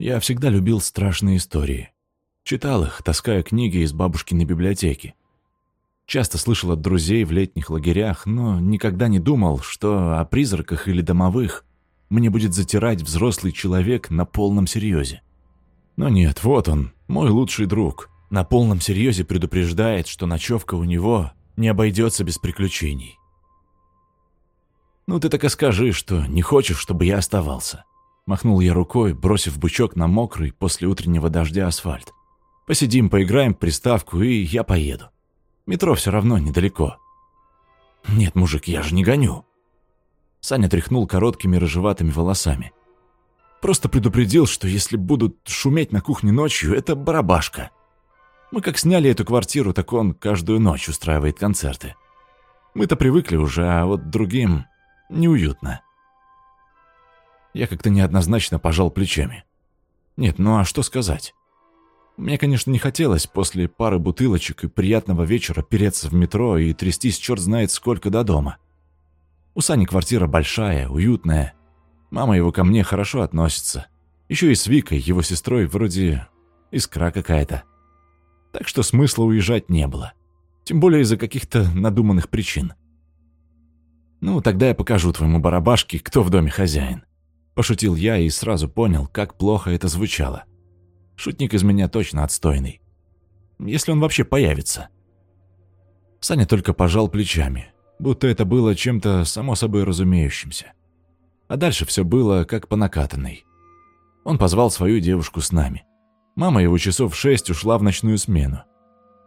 Я всегда любил страшные истории. Читал их, таская книги из бабушкиной библиотеки. Часто слышал от друзей в летних лагерях, но никогда не думал, что о призраках или домовых мне будет затирать взрослый человек на полном серьезе. Но нет, вот он, мой лучший друг. На полном серьезе предупреждает, что ночевка у него не обойдется без приключений. «Ну ты так и скажи, что не хочешь, чтобы я оставался». Махнул я рукой, бросив бычок на мокрый после утреннего дождя асфальт. «Посидим, поиграем в приставку, и я поеду. Метро все равно недалеко». «Нет, мужик, я же не гоню». Саня тряхнул короткими рыжеватыми волосами. «Просто предупредил, что если будут шуметь на кухне ночью, это барабашка. Мы как сняли эту квартиру, так он каждую ночь устраивает концерты. Мы-то привыкли уже, а вот другим неуютно». Я как-то неоднозначно пожал плечами. Нет, ну а что сказать? Мне, конечно, не хотелось после пары бутылочек и приятного вечера переться в метро и трястись черт знает сколько до дома. У Сани квартира большая, уютная. Мама его ко мне хорошо относится. Еще и с Викой, его сестрой, вроде искра какая-то. Так что смысла уезжать не было. Тем более из-за каких-то надуманных причин. Ну, тогда я покажу твоему барабашке, кто в доме хозяин. Пошутил я и сразу понял, как плохо это звучало. Шутник из меня точно отстойный. Если он вообще появится. Саня только пожал плечами, будто это было чем-то само собой разумеющимся. А дальше все было как по накатанной. Он позвал свою девушку с нами. Мама его часов шесть ушла в ночную смену.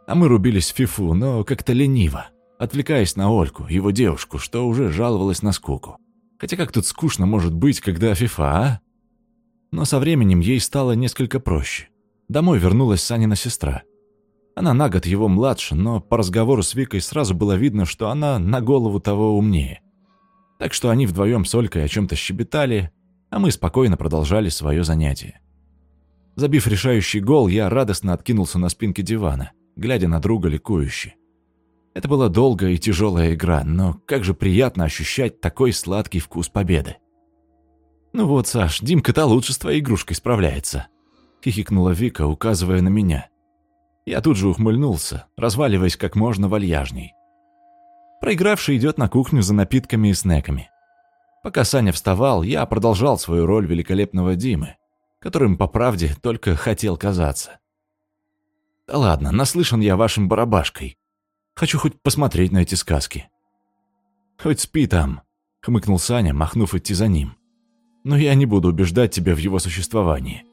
А мы рубились в фифу, но как-то лениво, отвлекаясь на Ольку, его девушку, что уже жаловалась на скуку. Хотя как тут скучно может быть, когда фифа, а? Но со временем ей стало несколько проще. Домой вернулась Санина сестра. Она на год его младше, но по разговору с Викой сразу было видно, что она на голову того умнее. Так что они вдвоем с Олькой о чем-то щебетали, а мы спокойно продолжали свое занятие. Забив решающий гол, я радостно откинулся на спинке дивана, глядя на друга ликующе. Это была долгая и тяжелая игра, но как же приятно ощущать такой сладкий вкус победы. «Ну вот, Саш, Димка-то лучше с твоей игрушкой справляется», — хихикнула Вика, указывая на меня. Я тут же ухмыльнулся, разваливаясь как можно вальяжней. Проигравший идет на кухню за напитками и снеками. Пока Саня вставал, я продолжал свою роль великолепного Димы, которым, по правде, только хотел казаться. «Да ладно, наслышан я вашим барабашкой. Хочу хоть посмотреть на эти сказки». «Хоть спи там», — хмыкнул Саня, махнув идти за ним. «Но я не буду убеждать тебя в его существовании.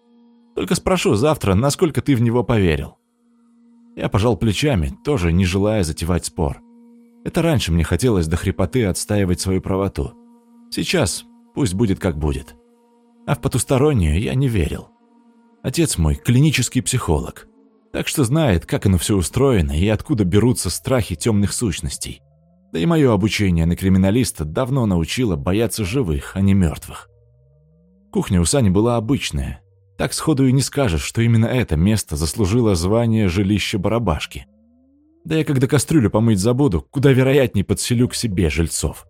Только спрошу завтра, насколько ты в него поверил». Я пожал плечами, тоже не желая затевать спор. Это раньше мне хотелось до хрипоты отстаивать свою правоту. Сейчас пусть будет как будет. А в потустороннее я не верил. Отец мой – клинический психолог так что знает, как оно все устроено и откуда берутся страхи темных сущностей. Да и мое обучение на криминалиста давно научило бояться живых, а не мертвых. Кухня у Сани была обычная. Так сходу и не скажешь, что именно это место заслужило звание жилища барабашки. Да я когда кастрюлю помыть забуду, куда вероятнее подселю к себе жильцов.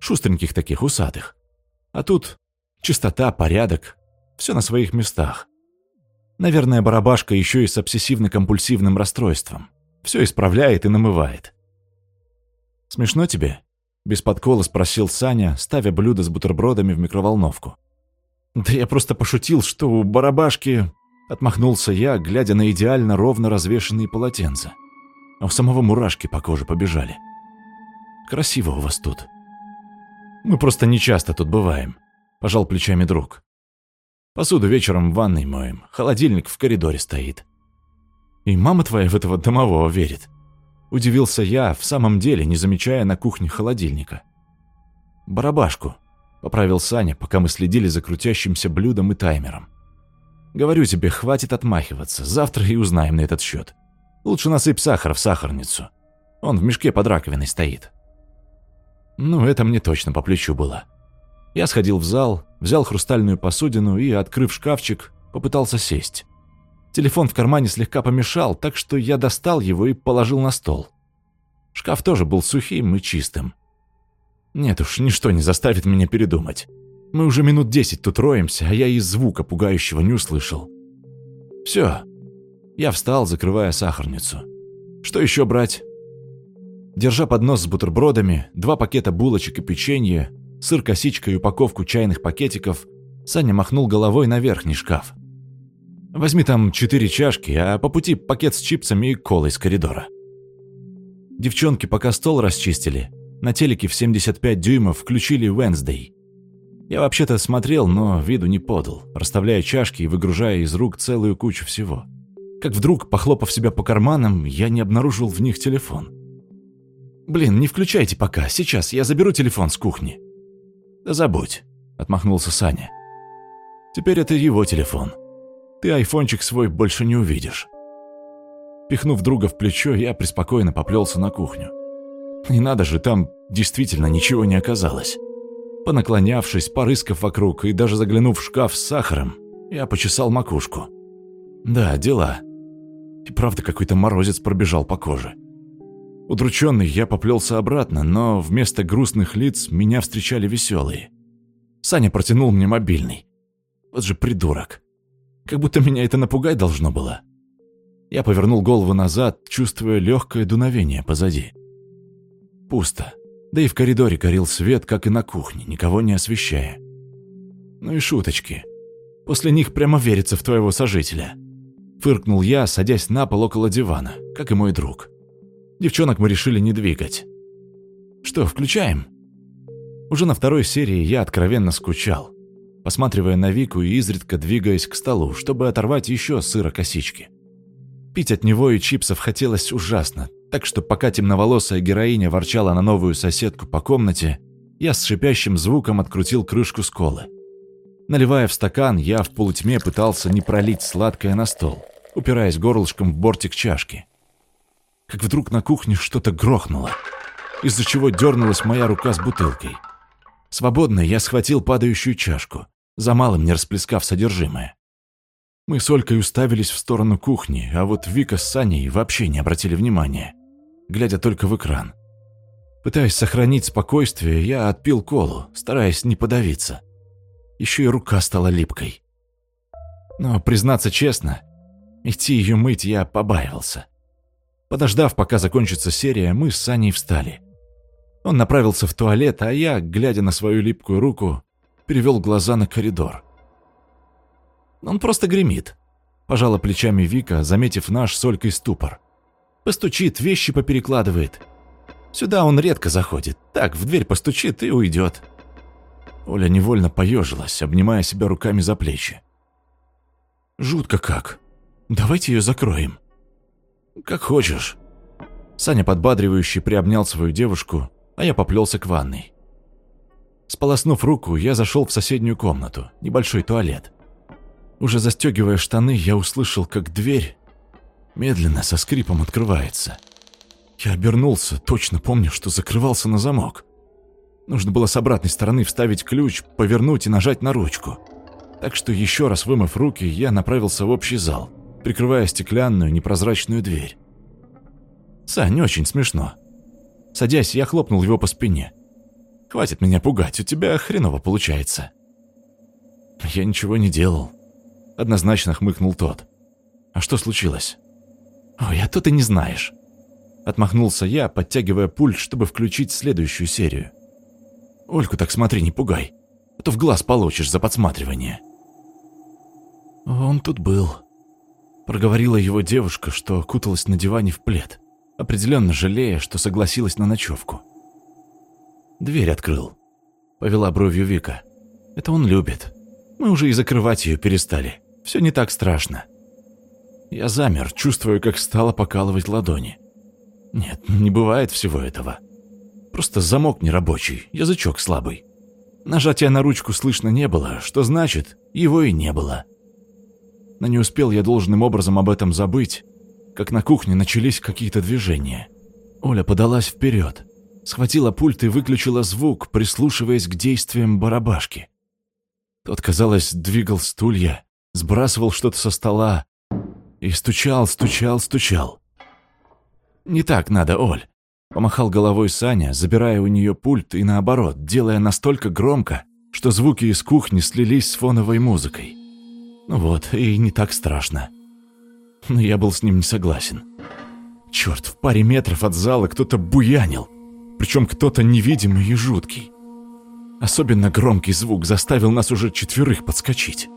Шустреньких таких, усатых. А тут чистота, порядок, все на своих местах. Наверное, барабашка еще и с обсессивно-компульсивным расстройством. Все исправляет и намывает. «Смешно тебе?» – без подкола спросил Саня, ставя блюдо с бутербродами в микроволновку. «Да я просто пошутил, что у барабашки...» – отмахнулся я, глядя на идеально ровно развешенные полотенца. А у самого мурашки по коже побежали. «Красиво у вас тут». «Мы просто не часто тут бываем», – пожал плечами друг. Посуду вечером в ванной моем, холодильник в коридоре стоит. И мама твоя в этого домового верит. Удивился я, в самом деле, не замечая на кухне холодильника. «Барабашку», — поправил Саня, пока мы следили за крутящимся блюдом и таймером. «Говорю тебе, хватит отмахиваться, завтра и узнаем на этот счет. Лучше насыпь сахар в сахарницу. Он в мешке под раковиной стоит». Ну, это мне точно по плечу было. Я сходил в зал, взял хрустальную посудину и, открыв шкафчик, попытался сесть. Телефон в кармане слегка помешал, так что я достал его и положил на стол. Шкаф тоже был сухим и чистым. Нет уж, ничто не заставит меня передумать. Мы уже минут десять тут роемся, а я и звука пугающего не услышал. Все. Я встал, закрывая сахарницу. Что еще брать? Держа поднос с бутербродами, два пакета булочек и печенья, сыр косичка и упаковку чайных пакетиков, Саня махнул головой на верхний шкаф. «Возьми там четыре чашки, а по пути пакет с чипсами и колой из коридора». Девчонки пока стол расчистили, на телеке в 75 дюймов включили Wednesday. Я вообще-то смотрел, но виду не подал, расставляя чашки и выгружая из рук целую кучу всего. Как вдруг, похлопав себя по карманам, я не обнаружил в них телефон. «Блин, не включайте пока, сейчас я заберу телефон с кухни». «Да забудь», — отмахнулся Саня. «Теперь это его телефон. Ты айфончик свой больше не увидишь». Пихнув друга в плечо, я преспокойно поплелся на кухню. И надо же, там действительно ничего не оказалось. Понаклонявшись, порыскав вокруг и даже заглянув в шкаф с сахаром, я почесал макушку. Да, дела. И правда какой-то морозец пробежал по коже. Удрученный, я поплелся обратно, но вместо грустных лиц меня встречали веселые. Саня протянул мне мобильный. Вот же придурок. Как будто меня это напугать должно было. Я повернул голову назад, чувствуя легкое дуновение позади. Пусто. Да и в коридоре горел свет, как и на кухне, никого не освещая. Ну и шуточки. После них прямо верится в твоего сожителя. Фыркнул я, садясь на пол около дивана, как и мой друг. Девчонок мы решили не двигать. Что, включаем? Уже на второй серии я откровенно скучал, посматривая на Вику и изредка двигаясь к столу, чтобы оторвать еще сыра косички. Пить от него и чипсов хотелось ужасно, так что пока темноволосая героиня ворчала на новую соседку по комнате, я с шипящим звуком открутил крышку с колы. Наливая в стакан, я в полутьме пытался не пролить сладкое на стол, упираясь горлышком в бортик чашки. Как вдруг на кухне что-то грохнуло, из-за чего дернулась моя рука с бутылкой. Свободно я схватил падающую чашку, за малым не расплескав содержимое. Мы с Олькой уставились в сторону кухни, а вот Вика с Саней вообще не обратили внимания глядя только в экран. Пытаясь сохранить спокойствие, я отпил колу, стараясь не подавиться. Еще и рука стала липкой. Но, признаться честно, идти ее мыть я побаивался. Подождав, пока закончится серия, мы с Саней встали. Он направился в туалет, а я, глядя на свою липкую руку, перевел глаза на коридор. «Он просто гремит», – пожала плечами Вика, заметив наш с ступор. Постучит, вещи поперекладывает. Сюда он редко заходит. Так, в дверь постучит и уйдет. Оля невольно поежилась, обнимая себя руками за плечи. «Жутко как. Давайте ее закроем». «Как хочешь». Саня подбадривающе приобнял свою девушку, а я поплелся к ванной. Сполоснув руку, я зашел в соседнюю комнату, небольшой туалет. Уже застегивая штаны, я услышал, как дверь медленно, со скрипом открывается. Я обернулся, точно помню, что закрывался на замок. Нужно было с обратной стороны вставить ключ, повернуть и нажать на ручку. Так что еще раз вымыв руки, я направился в общий зал, прикрывая стеклянную непрозрачную дверь. Сань, очень смешно. Садясь, я хлопнул его по спине. «Хватит меня пугать, у тебя хреново получается». «Я ничего не делал», — однозначно хмыкнул тот. «А что случилось?» «Ой, а то ты не знаешь». Отмахнулся я, подтягивая пульт, чтобы включить следующую серию. «Ольку так смотри, не пугай, а то в глаз получишь за подсматривание». «Он тут был», — проговорила его девушка, что куталась на диване в плед, определенно жалея, что согласилась на ночевку. «Дверь открыл», — повела бровью Вика. «Это он любит. Мы уже и закрывать ее перестали. Все не так страшно». Я замер, чувствуя, как стало покалывать ладони. Нет, не бывает всего этого. Просто замок нерабочий, язычок слабый. Нажатия на ручку слышно не было, что значит, его и не было. Но не успел я должным образом об этом забыть, как на кухне начались какие-то движения. Оля подалась вперед, схватила пульт и выключила звук, прислушиваясь к действиям барабашки. Тот, казалось, двигал стулья, сбрасывал что-то со стола, и стучал, стучал, стучал. «Не так надо, Оль», — помахал головой Саня, забирая у нее пульт и наоборот, делая настолько громко, что звуки из кухни слились с фоновой музыкой. Вот, и не так страшно. Но я был с ним не согласен. Черт, в паре метров от зала кто-то буянил, причем кто-то невидимый и жуткий. Особенно громкий звук заставил нас уже четверых подскочить.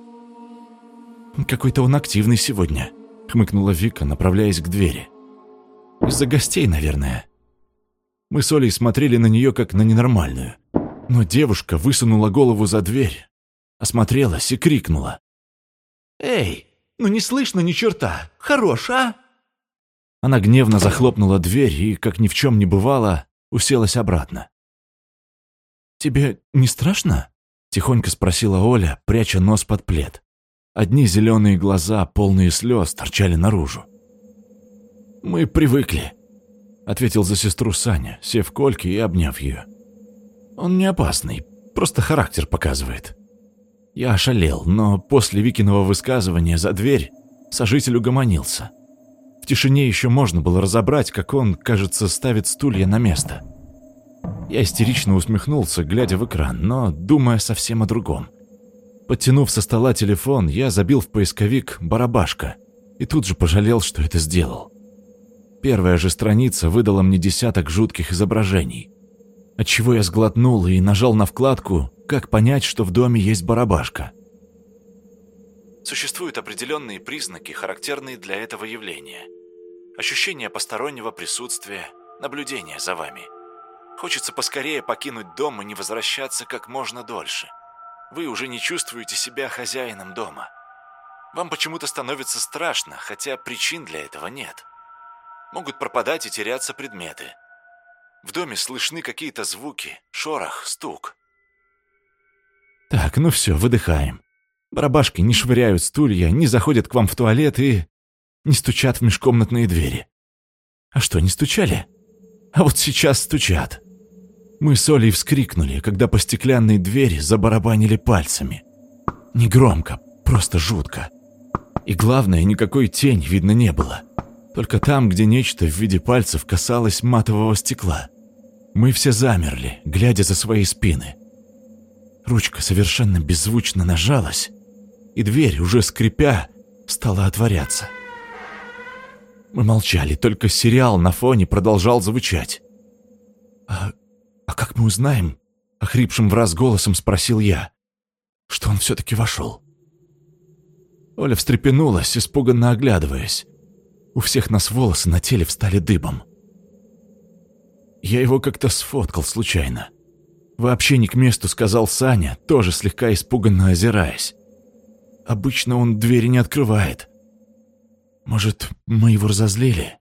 «Какой-то он активный сегодня», — хмыкнула Вика, направляясь к двери. «Из-за гостей, наверное». Мы с Олей смотрели на нее как на ненормальную. Но девушка высунула голову за дверь, осмотрелась и крикнула. «Эй, ну не слышно ни черта! Хорош, а?» Она гневно захлопнула дверь и, как ни в чем не бывало, уселась обратно. «Тебе не страшно?» — тихонько спросила Оля, пряча нос под плед. Одни зеленые глаза, полные слез, торчали наружу. «Мы привыкли», — ответил за сестру Саня, сев в кольке и обняв ее. «Он не опасный, просто характер показывает». Я ошалел, но после Викиного высказывания за дверь сожитель угомонился. В тишине еще можно было разобрать, как он, кажется, ставит стулья на место. Я истерично усмехнулся, глядя в экран, но думая совсем о другом. Подтянув со стола телефон, я забил в поисковик «барабашка» и тут же пожалел, что это сделал. Первая же страница выдала мне десяток жутких изображений. Отчего я сглотнул и нажал на вкладку «Как понять, что в доме есть барабашка?». Существуют определенные признаки, характерные для этого явления. Ощущение постороннего присутствия, наблюдение за вами. Хочется поскорее покинуть дом и не возвращаться как можно дольше – вы уже не чувствуете себя хозяином дома. Вам почему-то становится страшно, хотя причин для этого нет. Могут пропадать и теряться предметы. В доме слышны какие-то звуки, шорох, стук. Так, ну все, выдыхаем. Барабашки не швыряют стулья, не заходят к вам в туалет и... не стучат в межкомнатные двери. А что, не стучали? А вот сейчас стучат. Мы с Олей вскрикнули, когда по стеклянной двери забарабанили пальцами. Негромко, просто жутко. И главное, никакой тень видно не было. Только там, где нечто в виде пальцев касалось матового стекла. Мы все замерли, глядя за свои спины. Ручка совершенно беззвучно нажалась, и дверь, уже скрипя, стала отворяться. Мы молчали, только сериал на фоне продолжал звучать. «А «А как мы узнаем?» — охрипшим в раз голосом спросил я. «Что он все-таки вошел?» Оля встрепенулась, испуганно оглядываясь. У всех нас волосы на теле встали дыбом. Я его как-то сфоткал случайно. Вообще не к месту сказал Саня, тоже слегка испуганно озираясь. Обычно он двери не открывает. Может, мы его разозлили?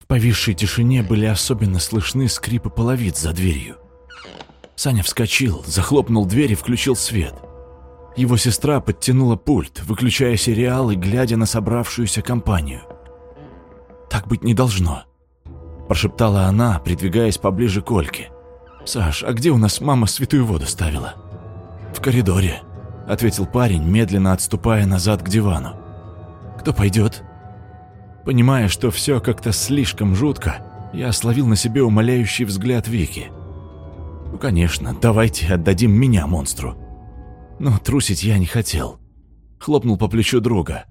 В повисшей тишине были особенно слышны скрипы половиц за дверью. Саня вскочил, захлопнул дверь и включил свет. Его сестра подтянула пульт, выключая сериал и глядя на собравшуюся компанию. «Так быть не должно», – прошептала она, придвигаясь поближе к Ольке. «Саш, а где у нас мама святую воду ставила?» «В коридоре», – ответил парень, медленно отступая назад к дивану. «Кто пойдет?» Понимая, что все как-то слишком жутко, я словил на себе умоляющий взгляд Вики. Ну, конечно, давайте отдадим меня монстру. Но трусить я не хотел. Хлопнул по плечу друга.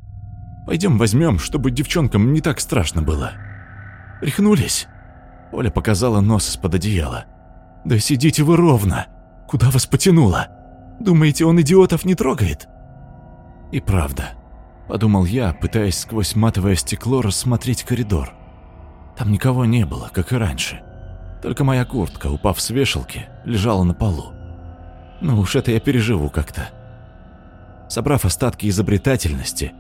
Пойдем возьмем, чтобы девчонкам не так страшно было. Рехнулись? Оля показала нос из-под одеяла. Да сидите вы ровно. Куда вас потянуло? Думаете, он идиотов не трогает? И правда. Подумал я, пытаясь сквозь матовое стекло рассмотреть коридор. Там никого не было, как и раньше. Только моя куртка, упав с вешалки, лежала на полу. Ну уж это я переживу как-то. Собрав остатки изобретательности,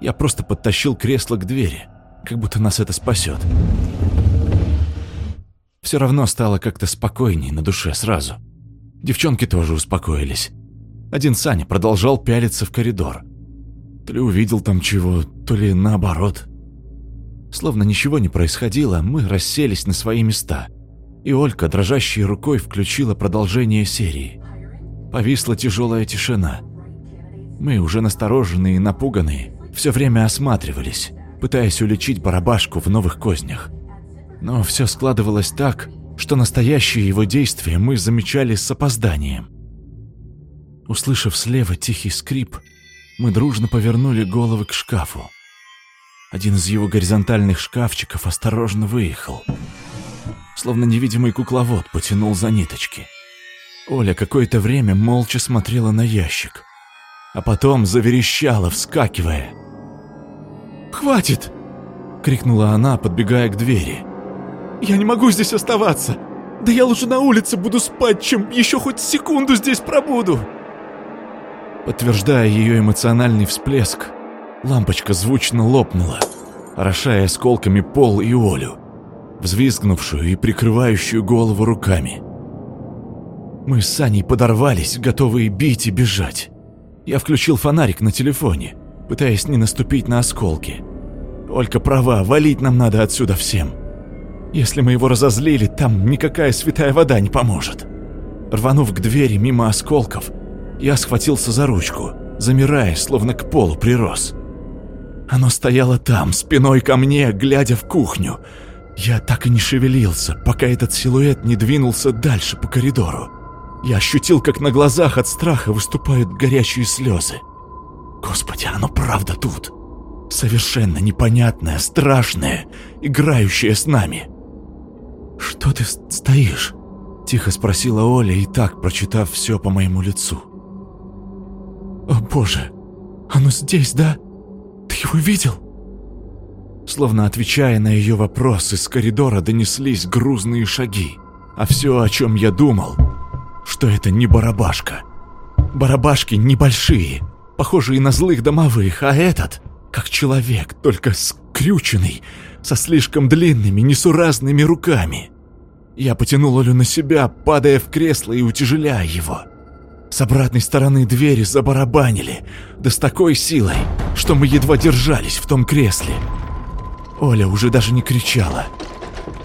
я просто подтащил кресло к двери, как будто нас это спасет. Все равно стало как-то спокойней на душе сразу. Девчонки тоже успокоились. Один Саня продолжал пялиться в коридор – то ли увидел там чего, то ли наоборот. Словно ничего не происходило, мы расселись на свои места. И Олька, дрожащей рукой, включила продолжение серии. Повисла тяжелая тишина. Мы, уже настороженные и напуганные, все время осматривались, пытаясь уличить барабашку в новых кознях. Но все складывалось так, что настоящие его действия мы замечали с опозданием. Услышав слева тихий скрип, мы дружно повернули головы к шкафу. Один из его горизонтальных шкафчиков осторожно выехал. Словно невидимый кукловод потянул за ниточки. Оля какое-то время молча смотрела на ящик, а потом заверещала, вскакивая. «Хватит!» — крикнула она, подбегая к двери. «Я не могу здесь оставаться! Да я лучше на улице буду спать, чем еще хоть секунду здесь пробуду!» Подтверждая ее эмоциональный всплеск, лампочка звучно лопнула, орошая осколками пол и Олю, взвизгнувшую и прикрывающую голову руками. Мы с Саней подорвались, готовые бить и бежать. Я включил фонарик на телефоне, пытаясь не наступить на осколки. Олька права, валить нам надо отсюда всем. Если мы его разозлили, там никакая святая вода не поможет. Рванув к двери мимо осколков, я схватился за ручку, замирая, словно к полу прирос. Оно стояло там, спиной ко мне, глядя в кухню. Я так и не шевелился, пока этот силуэт не двинулся дальше по коридору. Я ощутил, как на глазах от страха выступают горячие слезы. Господи, оно правда тут. Совершенно непонятное, страшное, играющее с нами. «Что ты стоишь?» – тихо спросила Оля, и так прочитав все по моему лицу. «О боже, оно здесь, да? Ты его видел?» Словно отвечая на ее вопрос, из коридора донеслись грузные шаги. А все, о чем я думал, что это не барабашка. Барабашки небольшие, похожие на злых домовых, а этот как человек, только скрюченный, со слишком длинными, несуразными руками. Я потянул Олю на себя, падая в кресло и утяжеляя его. С обратной стороны двери забарабанили, да с такой силой, что мы едва держались в том кресле. Оля уже даже не кричала.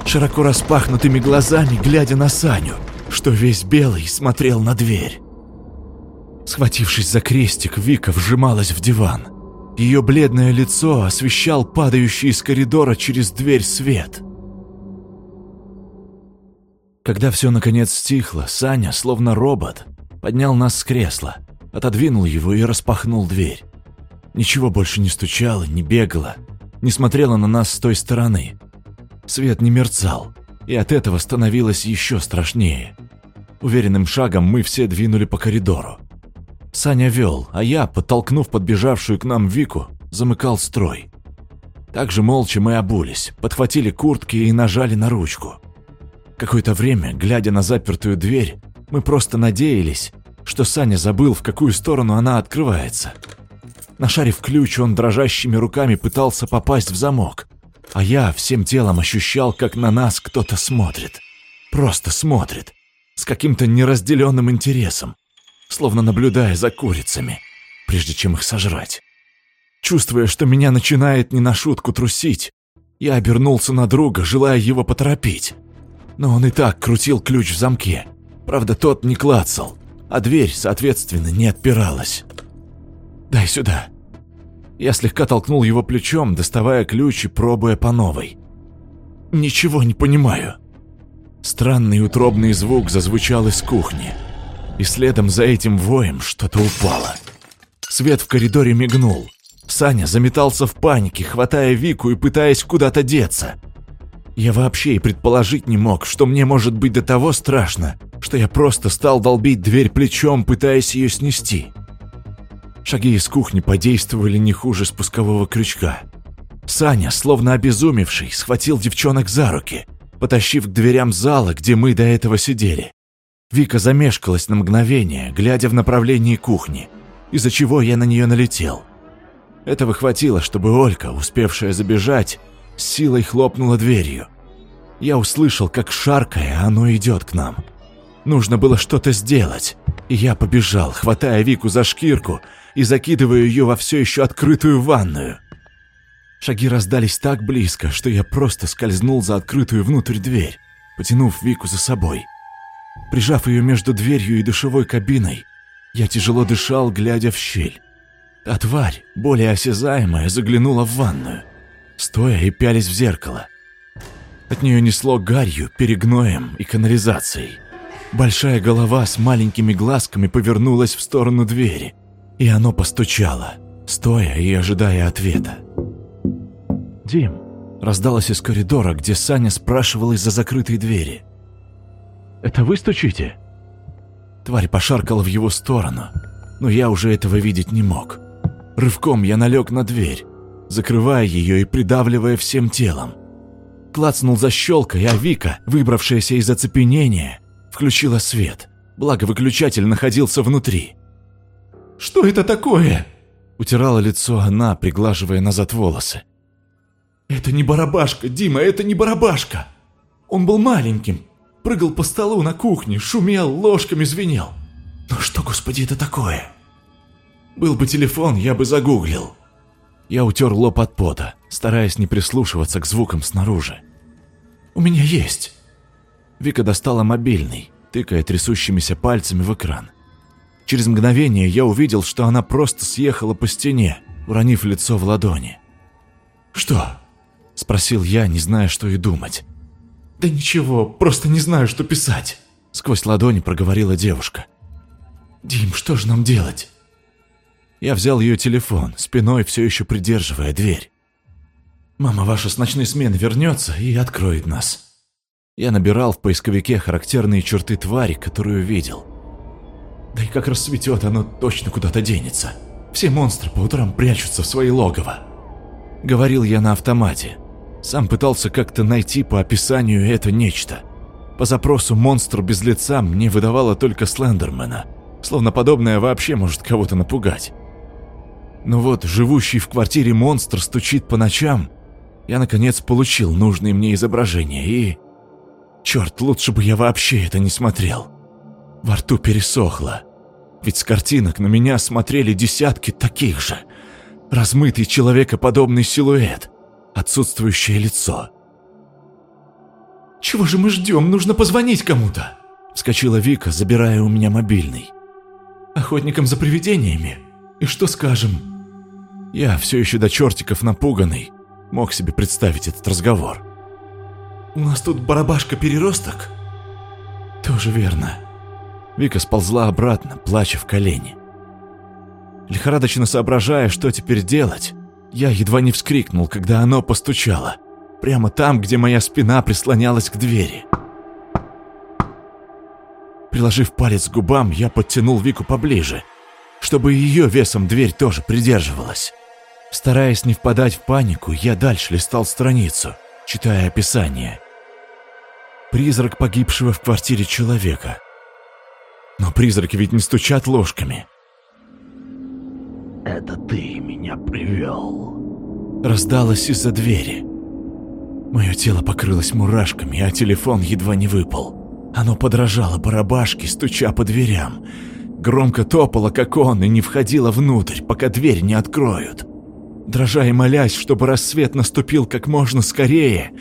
Широко распахнутыми глазами, глядя на Саню, что весь белый смотрел на дверь. Схватившись за крестик, Вика вжималась в диван. Ее бледное лицо освещал падающий из коридора через дверь свет. Когда все наконец стихло, Саня, словно робот, поднял нас с кресла, отодвинул его и распахнул дверь. Ничего больше не стучало, не бегало, не смотрело на нас с той стороны. Свет не мерцал, и от этого становилось еще страшнее. Уверенным шагом мы все двинули по коридору. Саня вел, а я, подтолкнув подбежавшую к нам Вику, замыкал строй. Также молча мы обулись, подхватили куртки и нажали на ручку. Какое-то время, глядя на запертую дверь, мы просто надеялись, что Саня забыл, в какую сторону она открывается. Нашарив ключ, он дрожащими руками пытался попасть в замок, а я всем телом ощущал, как на нас кто-то смотрит. Просто смотрит, с каким-то неразделенным интересом словно наблюдая за курицами, прежде чем их сожрать. Чувствуя, что меня начинает не на шутку трусить, я обернулся на друга, желая его поторопить. Но он и так крутил ключ в замке. Правда, тот не клацал, а дверь, соответственно, не отпиралась. «Дай сюда». Я слегка толкнул его плечом, доставая ключ и пробуя по новой. «Ничего не понимаю». Странный утробный звук зазвучал из кухни и следом за этим воем что-то упало. Свет в коридоре мигнул. Саня заметался в панике, хватая Вику и пытаясь куда-то деться. Я вообще и предположить не мог, что мне может быть до того страшно, что я просто стал долбить дверь плечом, пытаясь ее снести. Шаги из кухни подействовали не хуже спускового крючка. Саня, словно обезумевший, схватил девчонок за руки, потащив к дверям зала, где мы до этого сидели. Вика замешкалась на мгновение, глядя в направлении кухни, из-за чего я на нее налетел. Этого хватило, чтобы Олька, успевшая забежать, с силой хлопнула дверью. Я услышал, как шаркая, оно идет к нам. Нужно было что-то сделать, и я побежал, хватая Вику за шкирку и закидывая ее во все еще открытую ванную. Шаги раздались так близко, что я просто скользнул за открытую внутрь дверь, потянув Вику за собой – Прижав ее между дверью и душевой кабиной, я тяжело дышал, глядя в щель. А тварь, более осязаемая, заглянула в ванную, стоя и пялись в зеркало. От нее несло гарью, перегноем и канализацией. Большая голова с маленькими глазками повернулась в сторону двери, и оно постучало, стоя и ожидая ответа. «Дим!» – раздалось из коридора, где Саня спрашивал из-за закрытой двери. «Это вы стучите?» Тварь пошаркала в его сторону, но я уже этого видеть не мог. Рывком я налег на дверь, закрывая ее и придавливая всем телом. Клацнул защелкой, а Вика, выбравшаяся из оцепенения, включила свет, благо выключатель находился внутри. «Что это такое?» Утирала лицо она, приглаживая назад волосы. «Это не барабашка, Дима, это не барабашка! Он был маленьким, прыгал по столу на кухне, шумел, ложками звенел. Но что, господи, это такое?» Был бы телефон, я бы загуглил. Я утер лоб от пота, стараясь не прислушиваться к звукам снаружи. «У меня есть!» Вика достала мобильный, тыкая трясущимися пальцами в экран. Через мгновение я увидел, что она просто съехала по стене, уронив лицо в ладони. «Что?» – спросил я, не зная, что и думать. «Да ничего, просто не знаю, что писать», – сквозь ладони проговорила девушка. «Дим, что же нам делать?» Я взял ее телефон, спиной все еще придерживая дверь. «Мама ваша с ночной смены вернется и откроет нас». Я набирал в поисковике характерные черты твари, которую видел. Да и как рассветет, оно точно куда-то денется. Все монстры по утрам прячутся в свои логово. Говорил я на автомате. Сам пытался как-то найти по описанию это нечто. По запросу «монстр без лица» мне выдавало только Слендермена, словно подобное вообще может кого-то напугать. Но вот живущий в квартире монстр стучит по ночам. Я, наконец, получил нужные мне изображения и... Черт, лучше бы я вообще это не смотрел. Во рту пересохло. Ведь с картинок на меня смотрели десятки таких же. Размытый человекоподобный силуэт, отсутствующее лицо. «Чего же мы ждем? Нужно позвонить кому-то!» Вскочила Вика, забирая у меня мобильный. «Охотникам за привидениями? И что скажем?» Я, все еще до чертиков напуганный, мог себе представить этот разговор. «У нас тут барабашка-переросток?» «Тоже верно». Вика сползла обратно, плача в колени. Лихорадочно соображая, что теперь делать, я едва не вскрикнул, когда оно постучало, прямо там, где моя спина прислонялась к двери. Приложив палец к губам, я подтянул Вику поближе, чтобы ее весом дверь тоже придерживалась. Стараясь не впадать в панику, я дальше листал страницу, читая описание. Призрак погибшего в квартире человека. Но призраки ведь не стучат ложками. «Это ты меня привел», раздалось из-за двери. Мое тело покрылось мурашками, а телефон едва не выпал. Оно подражало барабашке, стуча по дверям. Громко топало, как он, и не входило внутрь, пока дверь не откроют. Дрожа и молясь, чтобы рассвет наступил как можно скорее,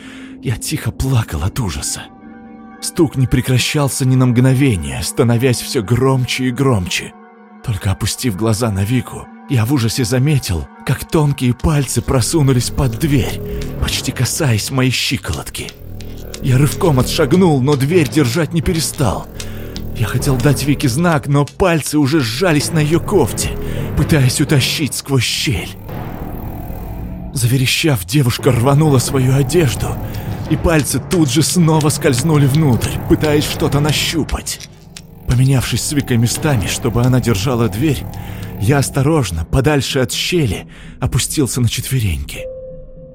я тихо плакал от ужаса. Стук не прекращался ни на мгновение, становясь все громче и громче. Только опустив глаза на Вику, я в ужасе заметил, как тонкие пальцы просунулись под дверь, почти касаясь моей щиколотки. Я рывком отшагнул, но дверь держать не перестал. Я хотел дать Вике знак, но пальцы уже сжались на ее кофте, пытаясь утащить сквозь щель. Заверещав, девушка рванула свою одежду, и пальцы тут же снова скользнули внутрь, пытаясь что-то нащупать. Поменявшись с Викой местами, чтобы она держала дверь, я осторожно, подальше от щели, опустился на четвереньки.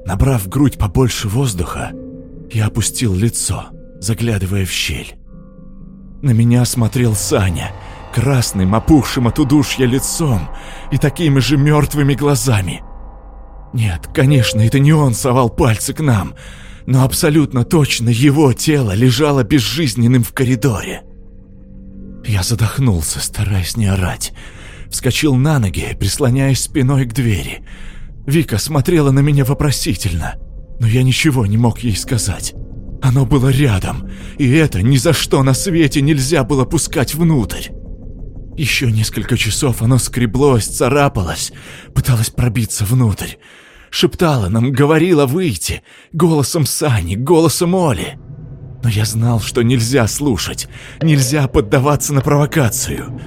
Набрав грудь побольше воздуха, я опустил лицо, заглядывая в щель. На меня смотрел Саня, красным, опухшим от удушья лицом и такими же мертвыми глазами – нет, конечно, это не он совал пальцы к нам, но абсолютно точно его тело лежало безжизненным в коридоре. Я задохнулся, стараясь не орать. Вскочил на ноги, прислоняясь спиной к двери. Вика смотрела на меня вопросительно, но я ничего не мог ей сказать. Оно было рядом, и это ни за что на свете нельзя было пускать внутрь. Еще несколько часов оно скреблось, царапалось, пыталось пробиться внутрь. Шептала нам, говорила выйти, голосом Сани, голосом Оли. Но я знал, что нельзя слушать, нельзя поддаваться на провокацию.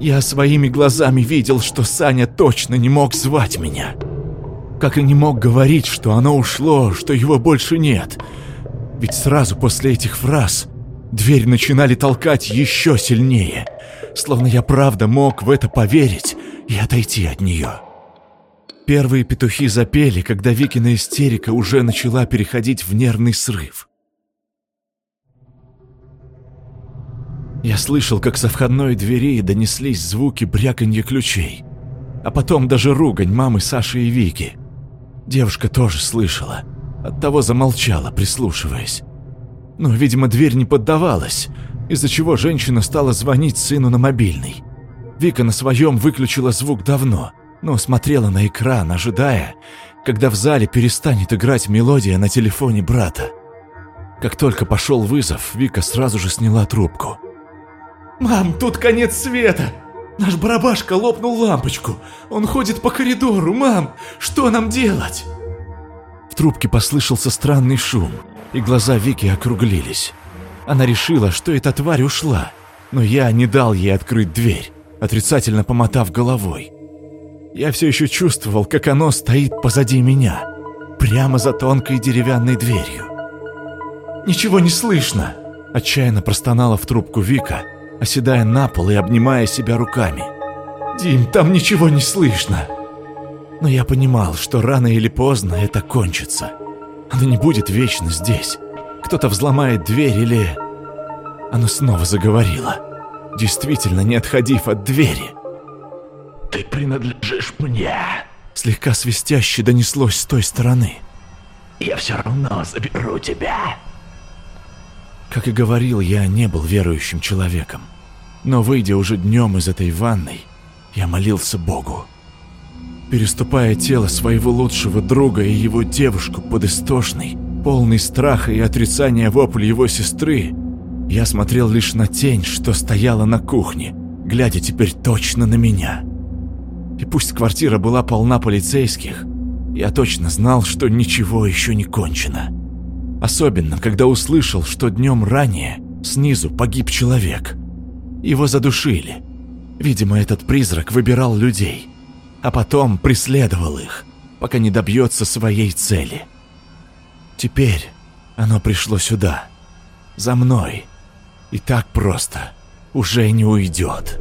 Я своими глазами видел, что Саня точно не мог звать меня. Как и не мог говорить, что оно ушло, что его больше нет. Ведь сразу после этих фраз дверь начинали толкать еще сильнее, словно я правда мог в это поверить и отойти от нее. Первые петухи запели, когда Викина истерика уже начала переходить в нервный срыв. Я слышал, как со входной двери донеслись звуки бряканья ключей, а потом даже ругань мамы Саши и Вики. Девушка тоже слышала, оттого замолчала, прислушиваясь. Но, видимо, дверь не поддавалась, из-за чего женщина стала звонить сыну на мобильный. Вика на своем выключила звук давно, но смотрела на экран, ожидая, когда в зале перестанет играть мелодия на телефоне брата. Как только пошел вызов, Вика сразу же сняла трубку – «Мам, тут конец света! Наш барабашка лопнул лампочку! Он ходит по коридору! Мам, что нам делать?» В трубке послышался странный шум, и глаза Вики округлились. Она решила, что эта тварь ушла, но я не дал ей открыть дверь, отрицательно помотав головой. Я все еще чувствовал, как оно стоит позади меня, прямо за тонкой деревянной дверью. «Ничего не слышно!» – отчаянно простонала в трубку Вика – оседая на пол и обнимая себя руками. «Дим, там ничего не слышно!» Но я понимал, что рано или поздно это кончится. Оно не будет вечно здесь. Кто-то взломает дверь или... Оно снова заговорило, действительно не отходив от двери. «Ты принадлежишь мне!» Слегка свистяще донеслось с той стороны. «Я все равно заберу тебя!» Как и говорил, я не был верующим человеком. Но выйдя уже днем из этой ванной, я молился Богу. Переступая тело своего лучшего друга и его девушку под истошный, полный страха и отрицания вопль его сестры, я смотрел лишь на тень, что стояла на кухне, глядя теперь точно на меня. И пусть квартира была полна полицейских, я точно знал, что ничего еще не кончено. Особенно, когда услышал, что днем ранее снизу погиб человек. Его задушили. Видимо, этот призрак выбирал людей, а потом преследовал их, пока не добьется своей цели. Теперь оно пришло сюда, за мной, и так просто уже не уйдет.